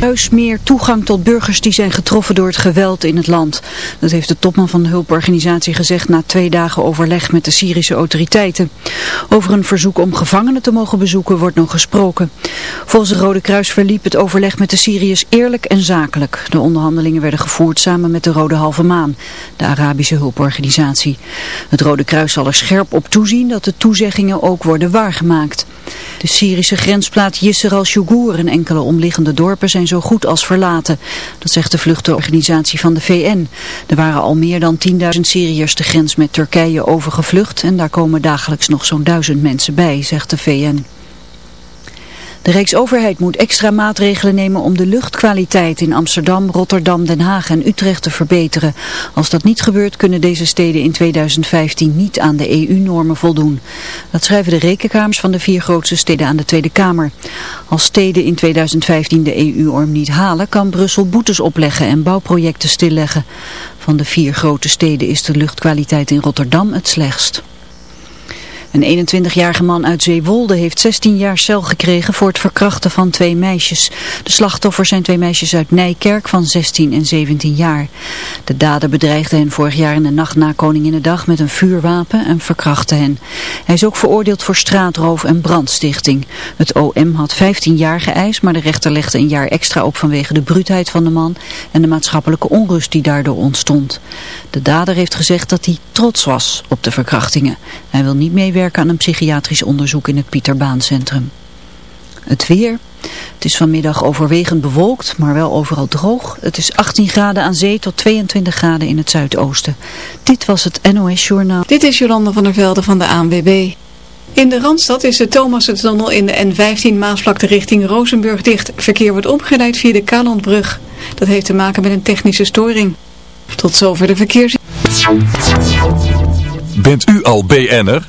Huis meer toegang tot burgers die zijn getroffen door het geweld in het land. Dat heeft de topman van de hulporganisatie gezegd na twee dagen overleg met de Syrische autoriteiten. Over een verzoek om gevangenen te mogen bezoeken wordt nog gesproken. Volgens het Rode Kruis verliep het overleg met de Syriërs eerlijk en zakelijk. De onderhandelingen werden gevoerd samen met de Rode Halve Maan, de Arabische hulporganisatie. Het Rode Kruis zal er scherp op toezien dat de toezeggingen ook worden waargemaakt. De Syrische grensplaat Yisr al-Shugur en enkele omliggende dorpen zijn zo goed als verlaten. Dat zegt de vluchtenorganisatie van de VN. Er waren al meer dan 10.000 Syriërs de grens met Turkije overgevlucht en daar komen dagelijks nog zo'n duizend mensen bij, zegt de VN. De Rijksoverheid moet extra maatregelen nemen om de luchtkwaliteit in Amsterdam, Rotterdam, Den Haag en Utrecht te verbeteren. Als dat niet gebeurt kunnen deze steden in 2015 niet aan de EU-normen voldoen. Dat schrijven de rekenkamers van de vier grootste steden aan de Tweede Kamer. Als steden in 2015 de EU-norm niet halen kan Brussel boetes opleggen en bouwprojecten stilleggen. Van de vier grote steden is de luchtkwaliteit in Rotterdam het slechtst. Een 21-jarige man uit Zeewolde heeft 16 jaar cel gekregen voor het verkrachten van twee meisjes. De slachtoffers zijn twee meisjes uit Nijkerk van 16 en 17 jaar. De dader bedreigde hen vorig jaar in de nacht na Koninginnedag met een vuurwapen en verkrachtte hen. Hij is ook veroordeeld voor straatroof en brandstichting. Het OM had 15 jaar geëist, maar de rechter legde een jaar extra op vanwege de bruutheid van de man en de maatschappelijke onrust die daardoor ontstond. De dader heeft gezegd dat hij trots was op de verkrachtingen. Hij wil niet meewerken meewerken aan een psychiatrisch onderzoek in het Pieterbaancentrum. Het weer. Het is vanmiddag overwegend bewolkt, maar wel overal droog. Het is 18 graden aan zee tot 22 graden in het zuidoosten. Dit was het NOS Journaal. Dit is Jolande van der Velde van de ANWB. In de Randstad is de Thomas-tunnel in de N15 Maasvlakte richting Rozenburg dicht. Verkeer wordt omgeleid via de Kalandbrug. Dat heeft te maken met een technische storing. Tot zover de verkeers... Bent u al BN'er?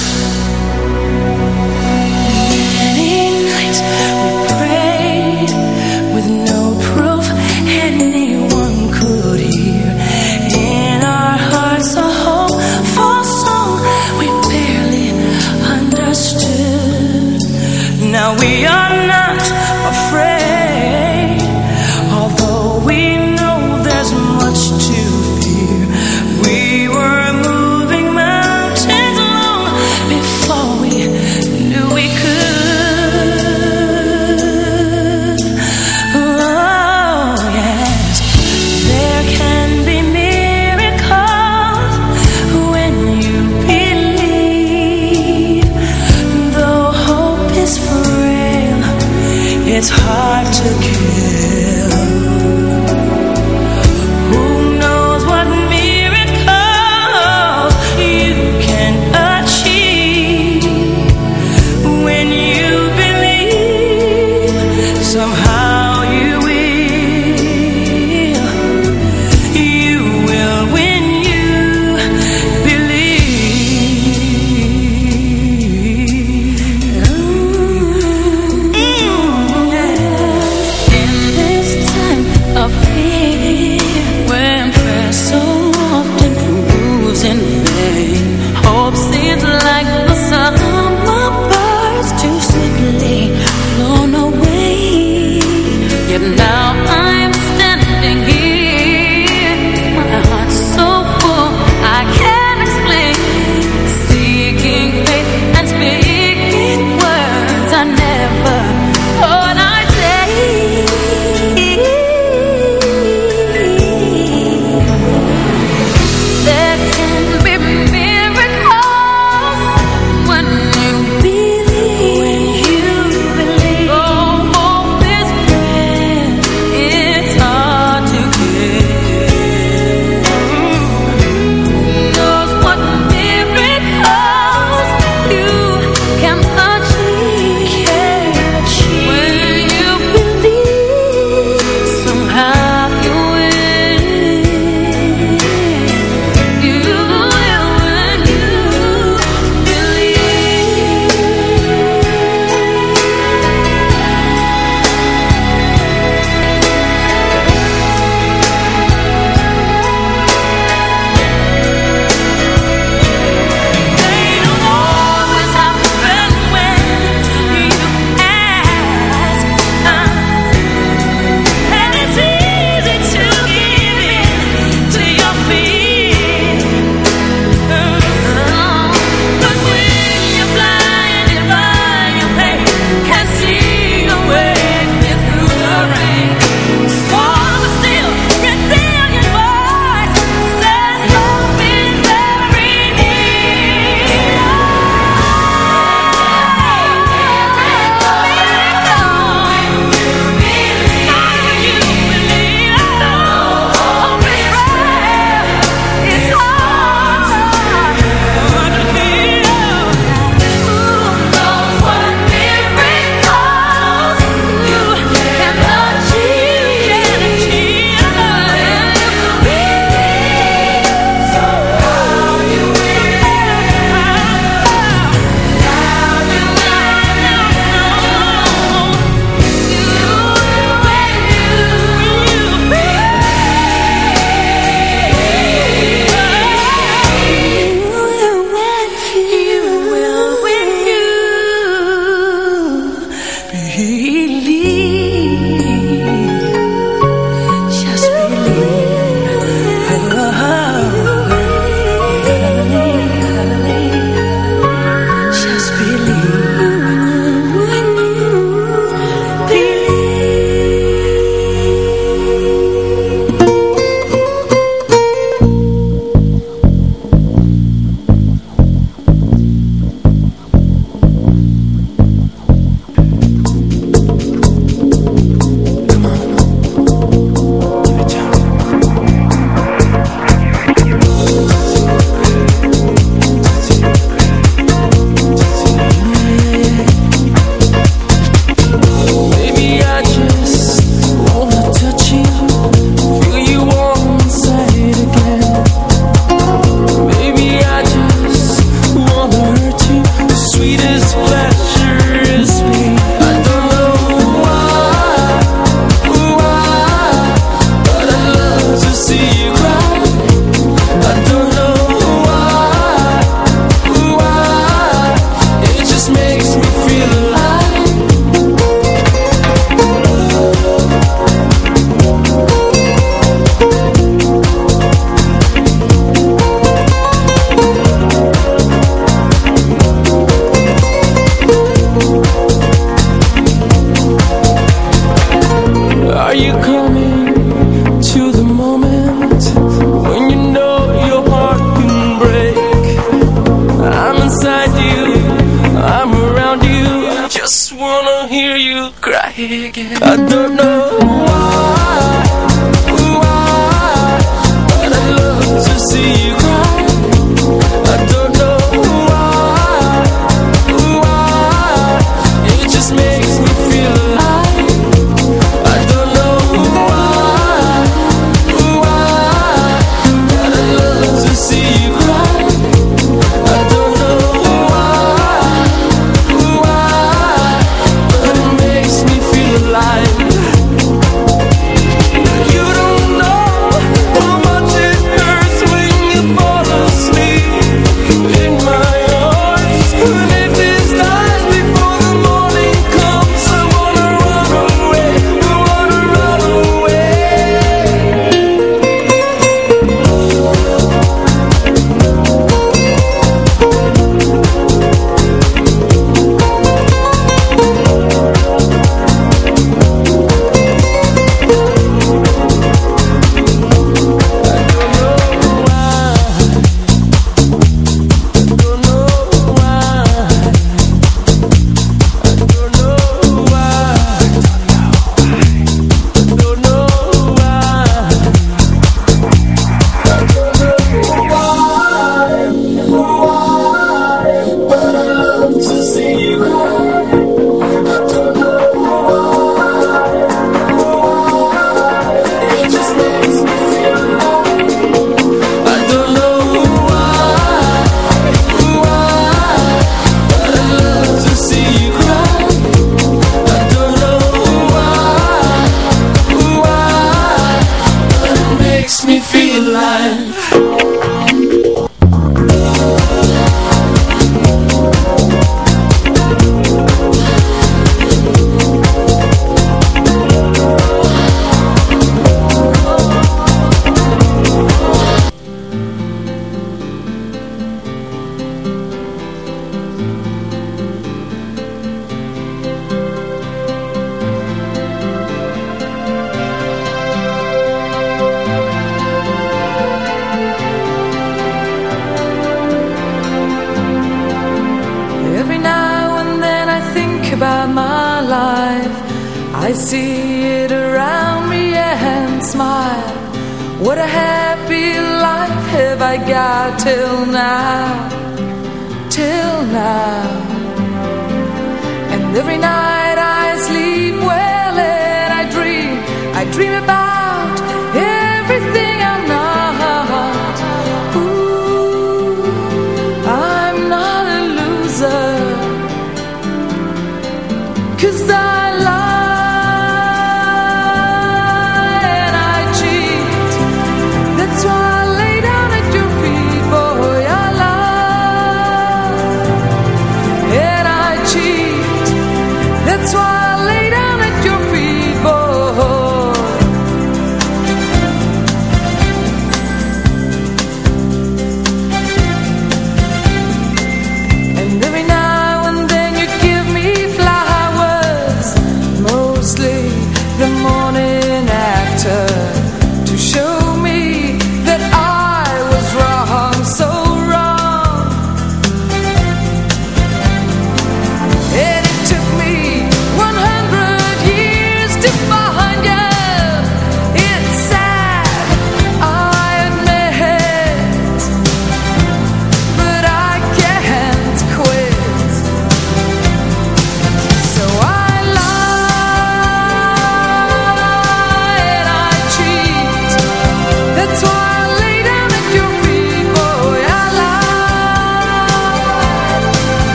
I don't know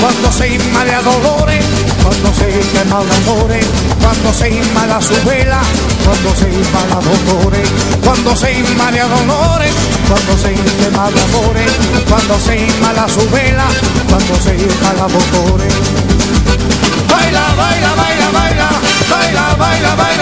Cuando se inmala dolores, cuando se quema dolores, cuando se inmala su vela, cuando se inmala dolores, cuando se inmala dolores, cuando se quema dolores, cuando se inmala su vela, cuando se inmala dolores. Baila, baila, baila, baila, baila, baila, baila.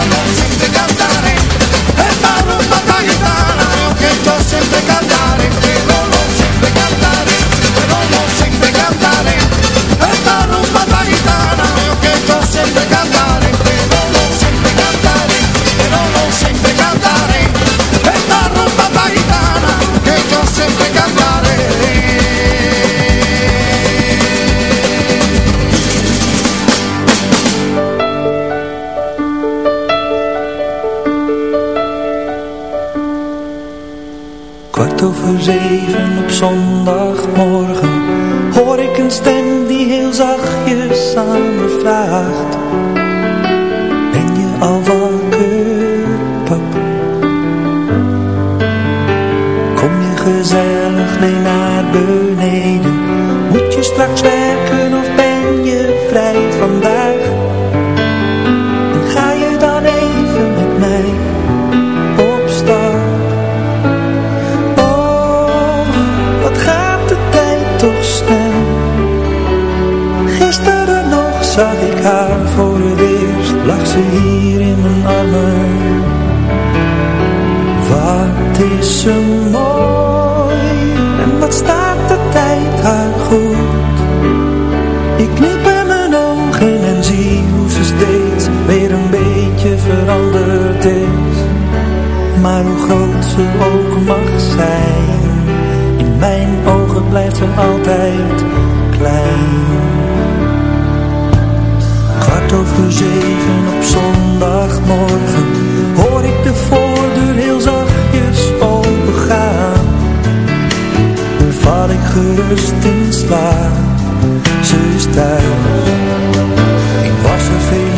amor rust in slaap. Ze is thuis. Ik was er veel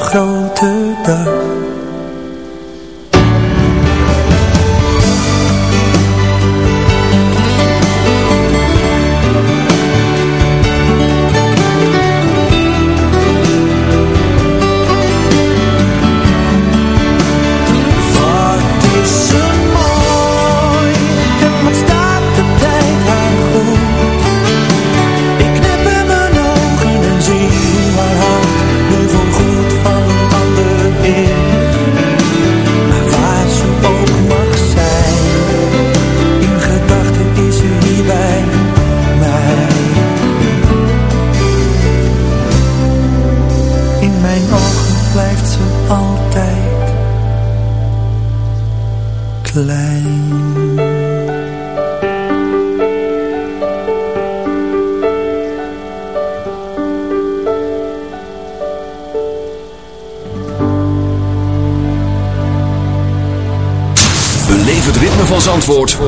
grote dag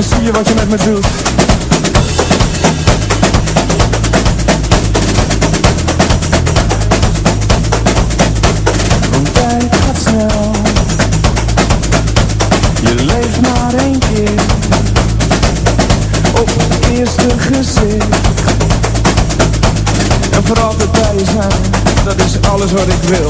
dan zie je wat je met me doet. Want tijd gaat snel. Je leeft maar één keer. Op het eerste gezicht. En vooral de bij zijn. Dat is alles wat ik wil.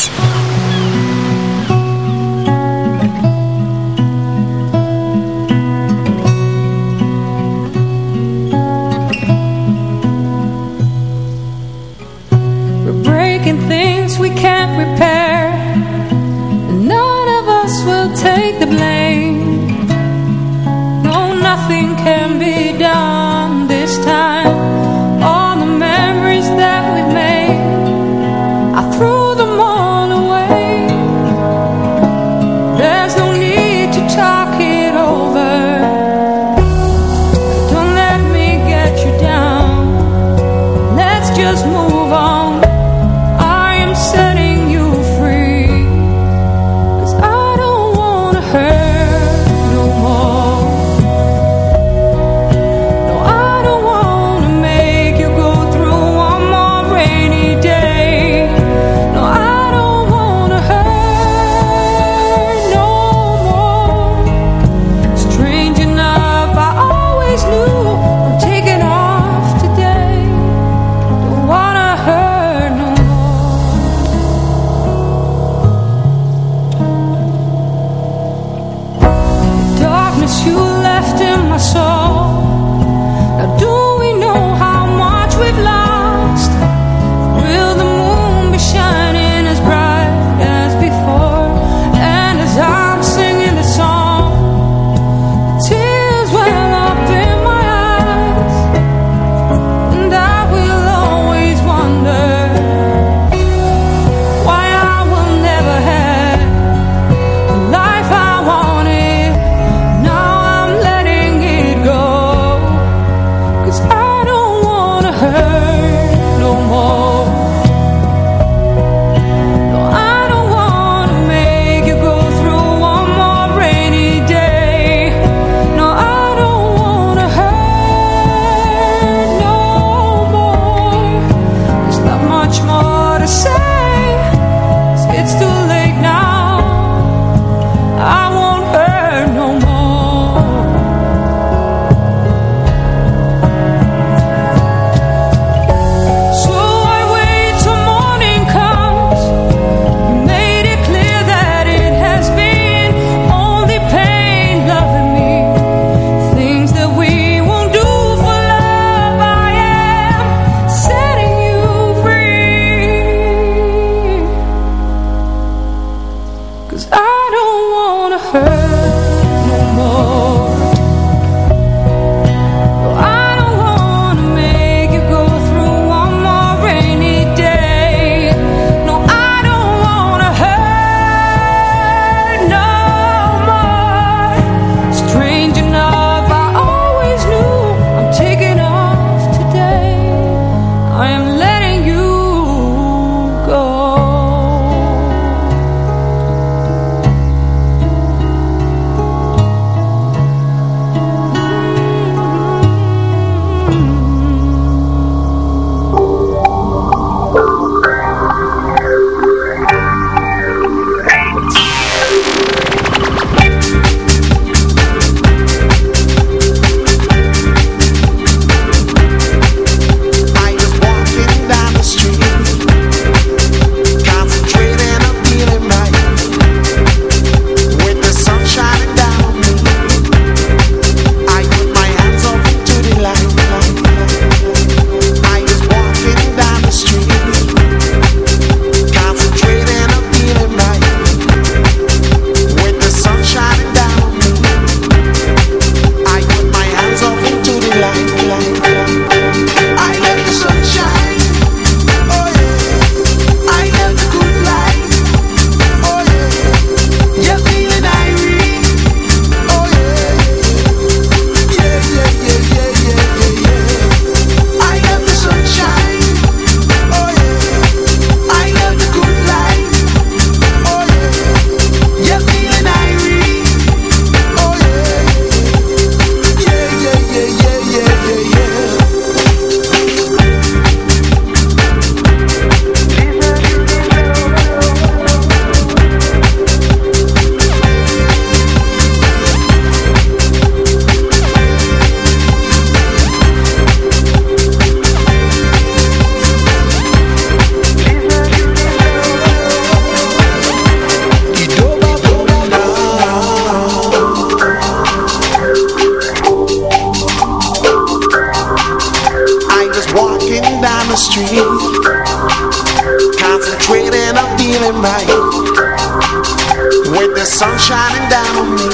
With the sun shining down on me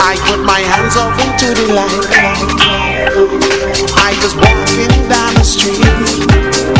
I put my hands up into the light I was walking down the street.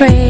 afraid